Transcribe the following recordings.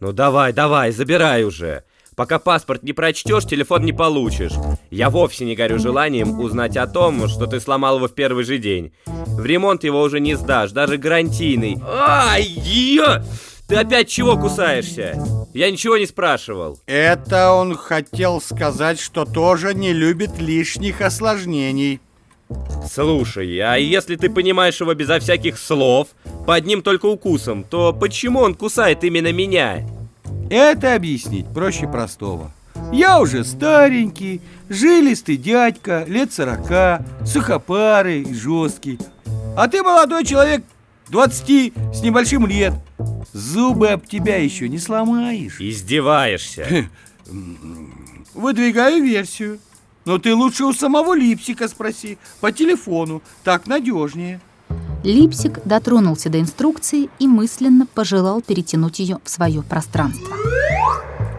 Ну давай, давай, забирай уже. Пока паспорт не прочтешь, телефон не получишь. Я вовсе не горю желанием узнать о том, что ты сломал его в первый же день. В ремонт его уже не сдашь, даже гарантийный. Ай, ее! Ты опять чего кусаешься? Я ничего не спрашивал. Это он хотел сказать, что тоже не любит лишних осложнений. Слушай, а если ты понимаешь его безо всяких слов, по одним только укусом, то почему он кусает именно меня? Это объяснить проще простого. Я уже старенький, жилистый дядька, лет сорока, сухопарый и жесткий. А ты молодой человек, двадцати с небольшим лет. Зубы об тебя еще не сломаешь. Издеваешься. Выдвигаю версию. Но ты лучше у самого Липсика спроси, по телефону, так надежнее. Липсик дотронулся до инструкции и мысленно пожелал перетянуть ее в свое пространство.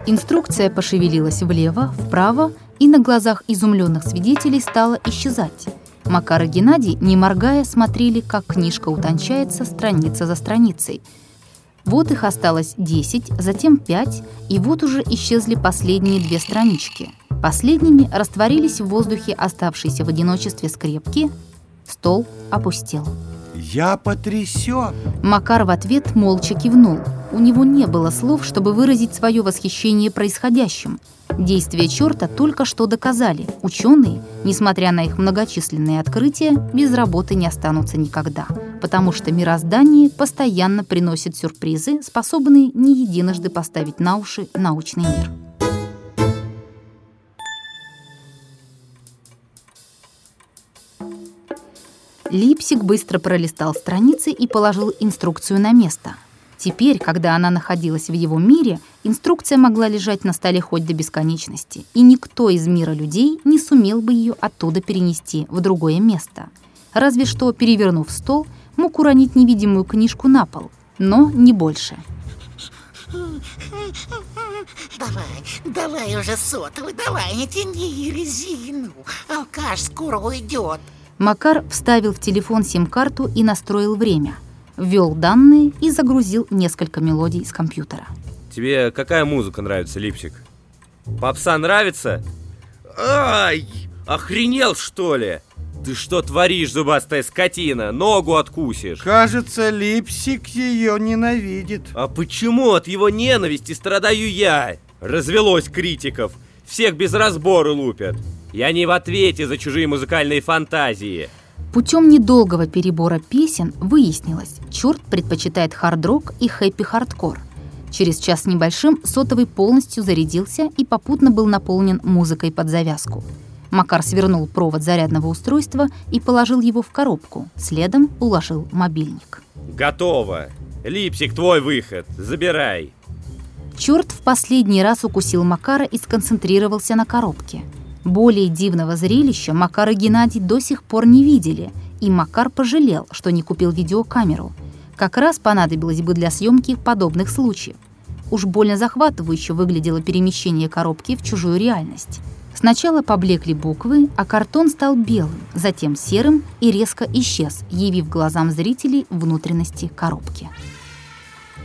Инструкция пошевелилась влево, вправо и на глазах изумленных свидетелей стала исчезать. Макар и Геннадий, не моргая, смотрели, как книжка утончается страница за страницей. Вот их осталось 10, затем 5, и вот уже исчезли последние две странички. Последними растворились в воздухе оставшиеся в одиночестве скрепки. Стол опустел. Я потрясен. Макар в ответ молча кивнул. У него не было слов, чтобы выразить свое восхищение происходящим. Действия черта только что доказали. Ученые, несмотря на их многочисленные открытия, без работы не останутся никогда, потому что мироздание постоянно приносит сюрпризы, способные не единожды поставить на уши научный мир. Липсик быстро пролистал страницы и положил инструкцию на место. Теперь, когда она находилась в его мире, инструкция могла лежать на столе хоть до бесконечности, и никто из мира людей не сумел бы ее оттуда перенести в другое место. Разве что, перевернув стол, мог уронить невидимую книжку на пол, но не больше. Давай, давай уже сотовый, давай, не тяни резину. Алкаш скоро уйдет. Макар вставил в телефон сим-карту и настроил время. Ввел данные и загрузил несколько мелодий с компьютера. Тебе какая музыка нравится, Липсик? Попса нравится? Ай! Охренел, что ли? Ты что творишь, зубастая скотина? Ногу откусишь. Кажется, Липсик ее ненавидит. А почему от его ненависти страдаю я? Развелось критиков. Всех без разбора лупят. Я не в ответе за чужие музыкальные фантазии. Путем недолгого перебора песен выяснилось, черт предпочитает хард-рок и хэппи-хардкор. Через час с небольшим сотовый полностью зарядился и попутно был наполнен музыкой под завязку. Макар свернул провод зарядного устройства и положил его в коробку. Следом уложил мобильник. Готово. Липсик, твой выход. Забирай. Черт в последний раз укусил Макара и сконцентрировался на коробке – более дивного зрелища Макар и Геннадий до сих пор не видели, и Макар пожалел, что не купил видеокамеру. Как раз понадобилось бы для съемки подобных случаев. Уж больно захватывающе выглядело перемещение коробки в чужую реальность. Сначала поблекли буквы, а картон стал белым, затем серым и резко исчез, явив глазам зрителей внутренности коробки.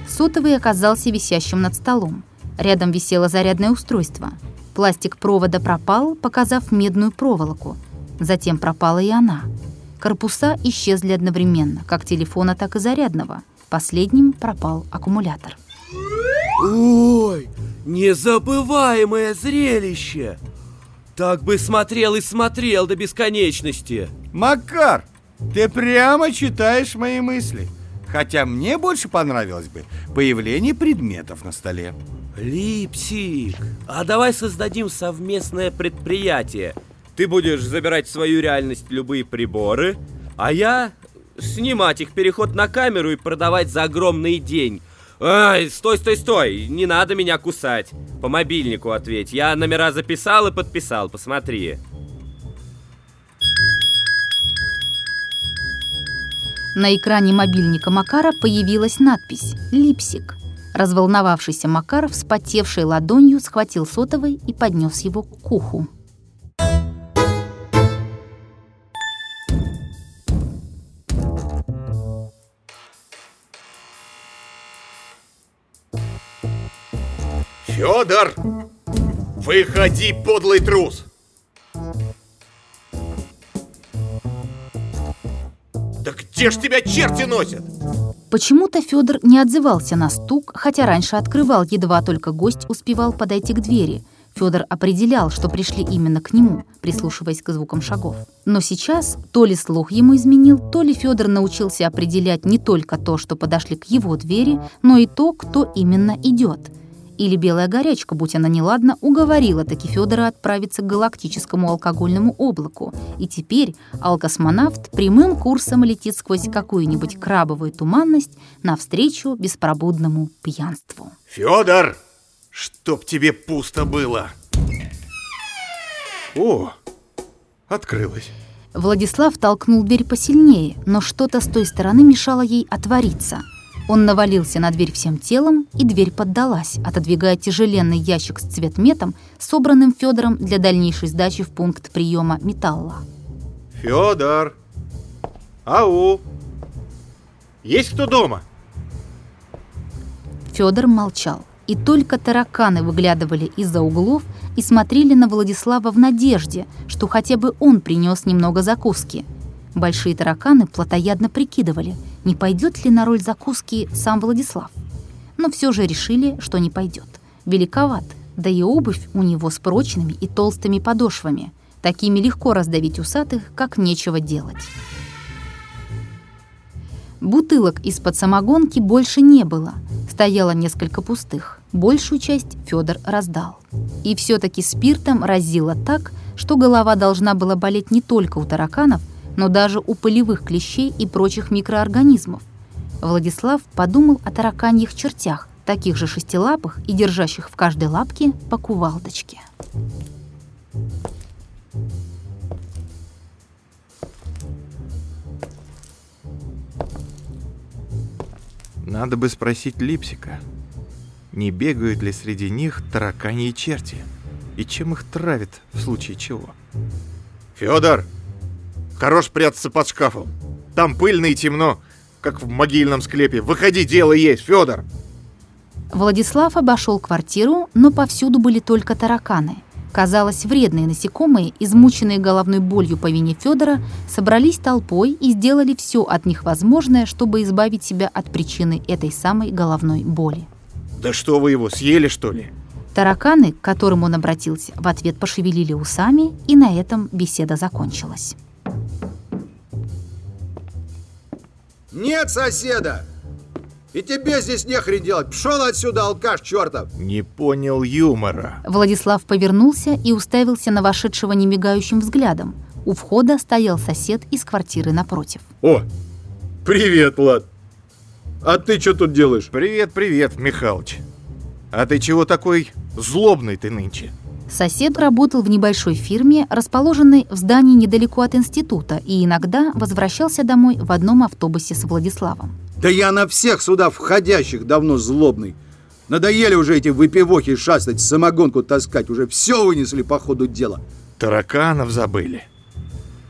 Сотовый оказался висящим над столом. Рядом висело зарядное устройство — Пластик провода пропал, показав медную проволоку. Затем пропала и она. Корпуса исчезли одновременно, как телефона, так и зарядного. Последним пропал аккумулятор. Ой, незабываемое зрелище! Так бы смотрел и смотрел до бесконечности. Макар, ты прямо читаешь мои мысли. Хотя мне больше понравилось бы появление предметов на столе. Липсик, а давай создадим совместное предприятие. Ты будешь забирать в свою реальность любые приборы, а я снимать их переход на камеру и продавать за огромный день. Ай, стой, стой, стой, не надо меня кусать. По мобильнику ответь, я номера записал и подписал, посмотри. На экране мобильника Макара появилась надпись «Липсик». Разволновавшийся Макар, вспотевшей ладонью, схватил сотовый и поднес его к уху. Федор! Выходи, подлый трус! Да где ж тебя черти носят? Почему-то Федор не отзывался на стук, хотя раньше открывал, едва только гость успевал подойти к двери. Федор определял, что пришли именно к нему, прислушиваясь к звукам шагов. Но сейчас то ли слух ему изменил, то ли Федор научился определять не только то, что подошли к его двери, но и то, кто именно идет. Или белая горячка, будь она неладна, уговорила таки Федора отправиться к галактическому алкогольному облаку. И теперь алкосмонавт прямым курсом летит сквозь какую-нибудь крабовую туманность навстречу беспробудному пьянству. Федор! Чтоб тебе пусто было! О, открылась. Владислав толкнул дверь посильнее, но что-то с той стороны мешало ей отвориться. Он навалился на дверь всем телом, и дверь поддалась, отодвигая тяжеленный ящик с цветметом, собранным Федором для дальнейшей сдачи в пункт приема металла. Федор! Ау! Есть кто дома? Федор молчал, и только тараканы выглядывали из-за углов и смотрели на Владислава в надежде, что хотя бы он принес немного закуски. Большие тараканы плотоядно прикидывали, не пойдет ли на роль закуски сам Владислав. Но все же решили, что не пойдет. Великоват, да и обувь у него с прочными и толстыми подошвами. Такими легко раздавить усатых, как нечего делать. Бутылок из-под самогонки больше не было. Стояло несколько пустых. Большую часть Федор раздал. И все-таки спиртом разило так, что голова должна была болеть не только у тараканов, но даже у полевых клещей и прочих микроорганизмов. Владислав подумал о тараканьих чертях, таких же шестилапых и держащих в каждой лапке по кувалдочке. Надо бы спросить Липсика, не бегают ли среди них таракани и черти, и чем их травят в случае чего. Федор, хорош прятаться под шкафом. Там пыльно и темно, как в могильном склепе. Выходи, дело есть, Федор. Владислав обошел квартиру, но повсюду были только тараканы. Казалось, вредные насекомые, измученные головной болью по вине Федора, собрались толпой и сделали все от них возможное, чтобы избавить себя от причины этой самой головной боли. Да что вы его, съели что ли? Тараканы, к которым он обратился, в ответ пошевелили усами, и на этом беседа закончилась. Нет соседа! И тебе здесь нехрен делать. Пшел отсюда, алкаш чертов! Не понял юмора. Владислав повернулся и уставился на вошедшего немигающим взглядом. У входа стоял сосед из квартиры напротив. О, привет, Влад. А ты что тут делаешь? Привет, привет, Михалыч. А ты чего такой злобный ты нынче? Сосед работал в небольшой фирме, расположенной в здании недалеко от института, и иногда возвращался домой в одном автобусе с Владиславом. Да я на всех сюда входящих давно злобный. Надоели уже эти выпивохи шастать, самогонку таскать. Уже все вынесли по ходу дела. Тараканов забыли.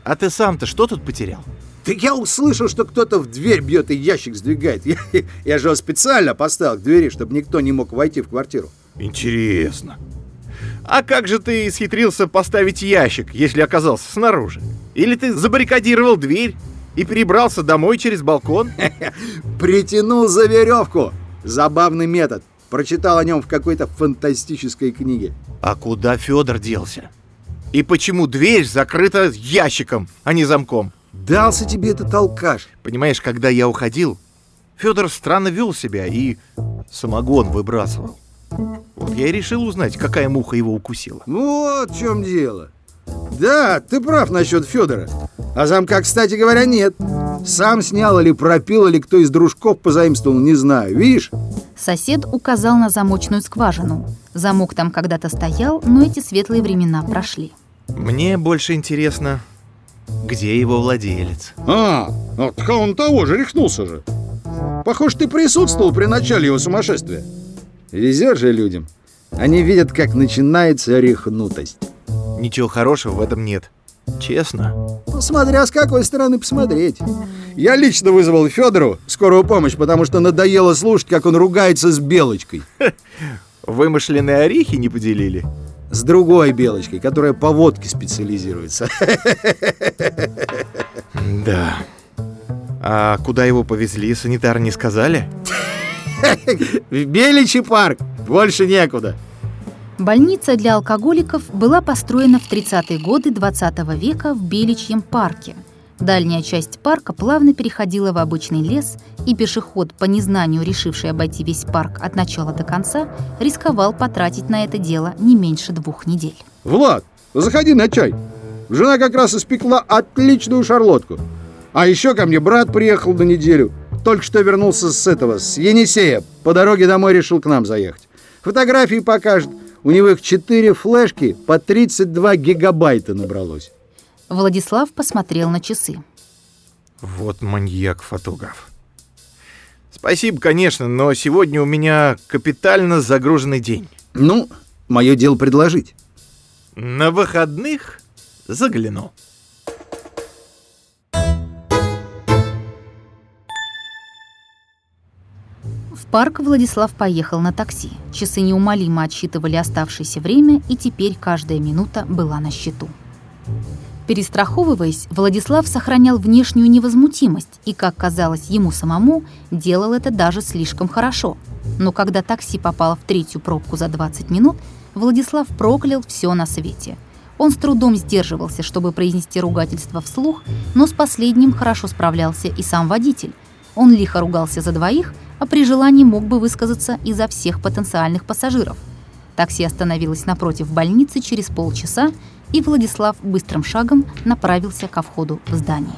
А ты сам-то что тут потерял? Да я услышал, что кто-то в дверь бьет и ящик сдвигает. Я, я же его специально поставил к двери, чтобы никто не мог войти в квартиру. Интересно. А как же ты исхитрился поставить ящик, если оказался снаружи? Или ты забаррикадировал дверь и перебрался домой через балкон? Притянул за веревку. Забавный метод. Прочитал о нем в какой-то фантастической книге. А куда Федор делся? И почему дверь закрыта ящиком, а не замком? Дался тебе этот алкаш. Понимаешь, когда я уходил, Федор странно вел себя и самогон выбрасывал. Вот я и решил узнать, какая муха его укусила. Вот в чем дело. Да, ты прав насчет Федора. А замка, кстати говоря, нет. Сам снял или пропил, или кто из дружков позаимствовал, не знаю. Видишь? Сосед указал на замочную скважину. Замок там когда-то стоял, но эти светлые времена прошли. Мне больше интересно, где его владелец. А, вот он того же, рехнулся же. Похоже, ты присутствовал при начале его сумасшествия. Везет же людям. Они видят, как начинается рехнутость. Ничего хорошего в этом нет. Честно. Ну, смотря с какой стороны посмотреть. Я лично вызвал Федору скорую помощь, потому что надоело слушать, как он ругается с Белочкой. Вымышленные орехи не поделили? С другой белочкой, которая по водке специализируется. Да. А куда его повезли, санитары не сказали? В Беличий парк. Больше некуда. Больница для алкоголиков была построена в 30-е годы 20 века в Беличьем парке. Дальняя часть парка плавно переходила в обычный лес, и пешеход, по незнанию решивший обойти весь парк от начала до конца, рисковал потратить на это дело не меньше двух недель. Влад, заходи на чай. Жена как раз испекла отличную шарлотку. А еще ко мне брат приехал на неделю. Только что вернулся с этого, с Енисея. По дороге домой решил к нам заехать. Фотографии покажет. У него их 4 флешки по 32 гигабайта набралось. Владислав посмотрел на часы. Вот маньяк-фотограф. Спасибо, конечно, но сегодня у меня капитально загруженный день. Ну, мое дело предложить. На выходных загляну. Парк Владислав поехал на такси. Часы неумолимо отсчитывали оставшееся время, и теперь каждая минута была на счету. Перестраховываясь, Владислав сохранял внешнюю невозмутимость и, как казалось ему самому, делал это даже слишком хорошо. Но когда такси попало в третью пробку за 20 минут, Владислав проклял все на свете. Он с трудом сдерживался, чтобы произнести ругательство вслух, но с последним хорошо справлялся и сам водитель. Он лихо ругался за двоих, а при желании мог бы высказаться и за всех потенциальных пассажиров. Такси остановилось напротив больницы через полчаса, и Владислав быстрым шагом направился ко входу в здание.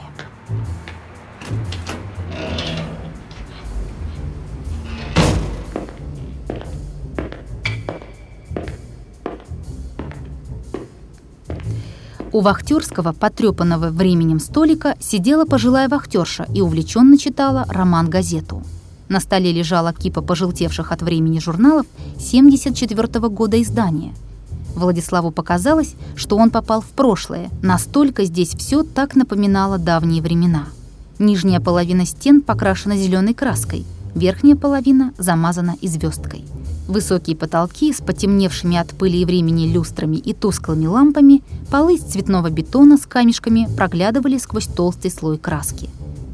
У вахтерского, потрепанного временем столика, сидела пожилая вахтерша и увлеченно читала роман-газету. На столе лежала кипа пожелтевших от времени журналов 74 -го года издания. Владиславу показалось, что он попал в прошлое, настолько здесь все так напоминало давние времена. Нижняя половина стен покрашена зеленой краской, верхняя половина замазана звездкой. Высокие потолки с потемневшими от пыли и времени люстрами и тусклыми лампами, полы из цветного бетона с камешками проглядывали сквозь толстый слой краски.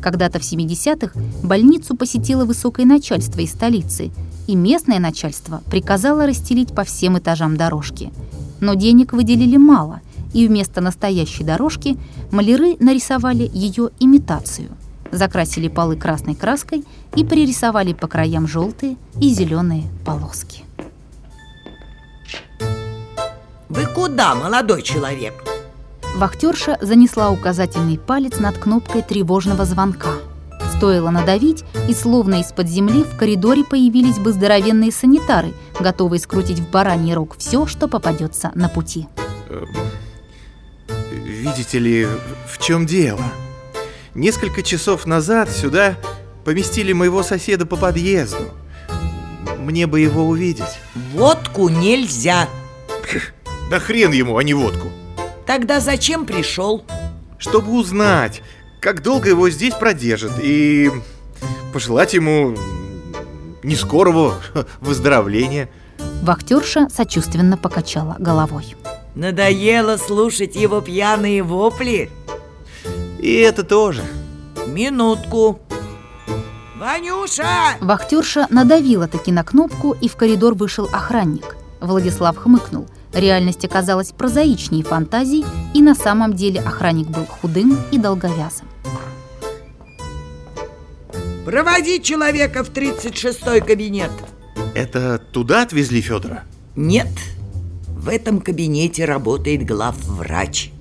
Когда-то в 70-х больницу посетило высокое начальство из столицы, и местное начальство приказало расстелить по всем этажам дорожки. Но денег выделили мало, и вместо настоящей дорожки маляры нарисовали ее имитацию. Закрасили полы красной краской и пририсовали по краям желтые и зеленые полоски. Вы куда, молодой человек? Вахтерша занесла указательный палец над кнопкой тревожного звонка. Стоило надавить, и словно из-под земли в коридоре появились бы здоровенные санитары, готовые скрутить в бараний рог все, что попадется на пути. Эм, видите ли, в чем дело? Несколько часов назад сюда поместили моего соседа по подъезду. Мне бы его увидеть. Водку нельзя. Да хрен ему, а не водку. Тогда зачем пришел? Чтобы узнать, как долго его здесь продержат и пожелать ему не скорого выздоровления. Вахтерша сочувственно покачала головой. Надоело слушать его пьяные вопли? И это тоже. Минутку. Ванюша! Вахтерша надавила таки на кнопку, и в коридор вышел охранник. Владислав хмыкнул. Реальность оказалась прозаичнее фантазий, и на самом деле охранник был худым и долговязым. Проводи человека в 36-й кабинет. Это туда отвезли Федора? Нет, в этом кабинете работает главврач.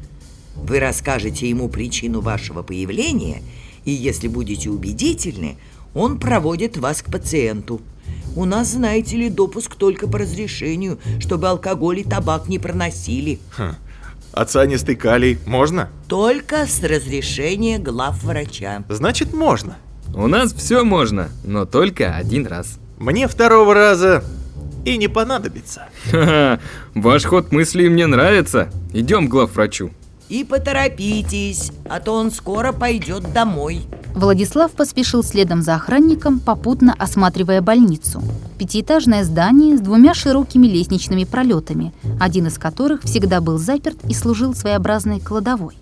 Вы расскажете ему причину вашего появления, и если будете убедительны, он проводит вас к пациенту. У нас, знаете ли, допуск только по разрешению, чтобы алкоголь и табак не проносили. Хм. А цианистый калий можно? Только с разрешения главврача. Значит, можно. У нас все можно, но только один раз. Мне второго раза и не понадобится. Ха-ха, ваш ход мыслей мне нравится. Идем к главврачу. И поторопитесь, а то он скоро пойдет домой. Владислав поспешил следом за охранником, попутно осматривая больницу. Пятиэтажное здание с двумя широкими лестничными пролетами, один из которых всегда был заперт и служил своеобразной кладовой.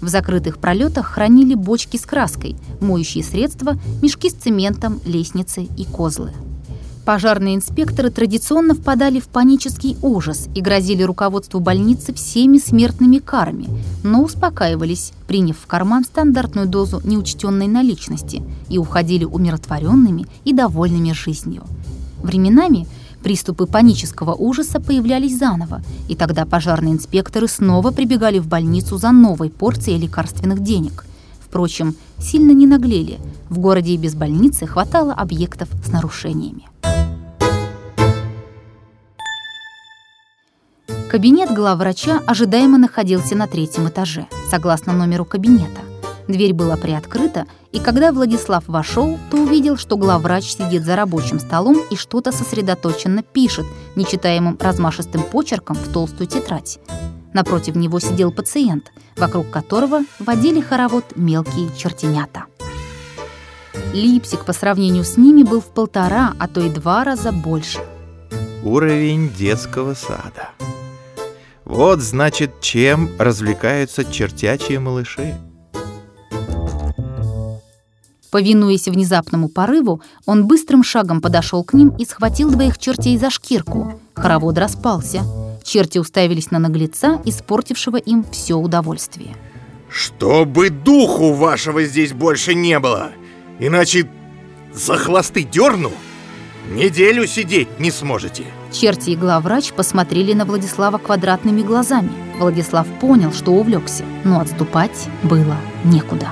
В закрытых пролетах хранили бочки с краской, моющие средства, мешки с цементом, лестницы и козлы. Пожарные инспекторы традиционно впадали в панический ужас и грозили руководству больницы всеми смертными карами, но успокаивались, приняв в карман стандартную дозу неучтенной наличности и уходили умиротворенными и довольными жизнью. Временами приступы панического ужаса появлялись заново, и тогда пожарные инспекторы снова прибегали в больницу за новой порцией лекарственных денег. Впрочем, сильно не наглели. В городе и без больницы хватало объектов с нарушениями. Кабинет главврача ожидаемо находился на третьем этаже, согласно номеру кабинета. Дверь была приоткрыта, и когда Владислав вошел, то увидел, что главврач сидит за рабочим столом и что-то сосредоточенно пишет, нечитаемым размашистым почерком в толстую тетрадь. Напротив него сидел пациент, вокруг которого водили хоровод мелкие чертенята. Липсик по сравнению с ними был в полтора, а то и два раза больше. Уровень детского сада. Вот, значит, чем развлекаются чертячие малыши. Повинуясь внезапному порыву, он быстрым шагом подошел к ним и схватил двоих чертей за шкирку. Хоровод распался. Черти уставились на наглеца, испортившего им все удовольствие. Чтобы духу вашего здесь больше не было, иначе за хвосты дерну, неделю сидеть не сможете. Черти и главврач посмотрели на Владислава квадратными глазами. Владислав понял, что увлекся, но отступать было некуда.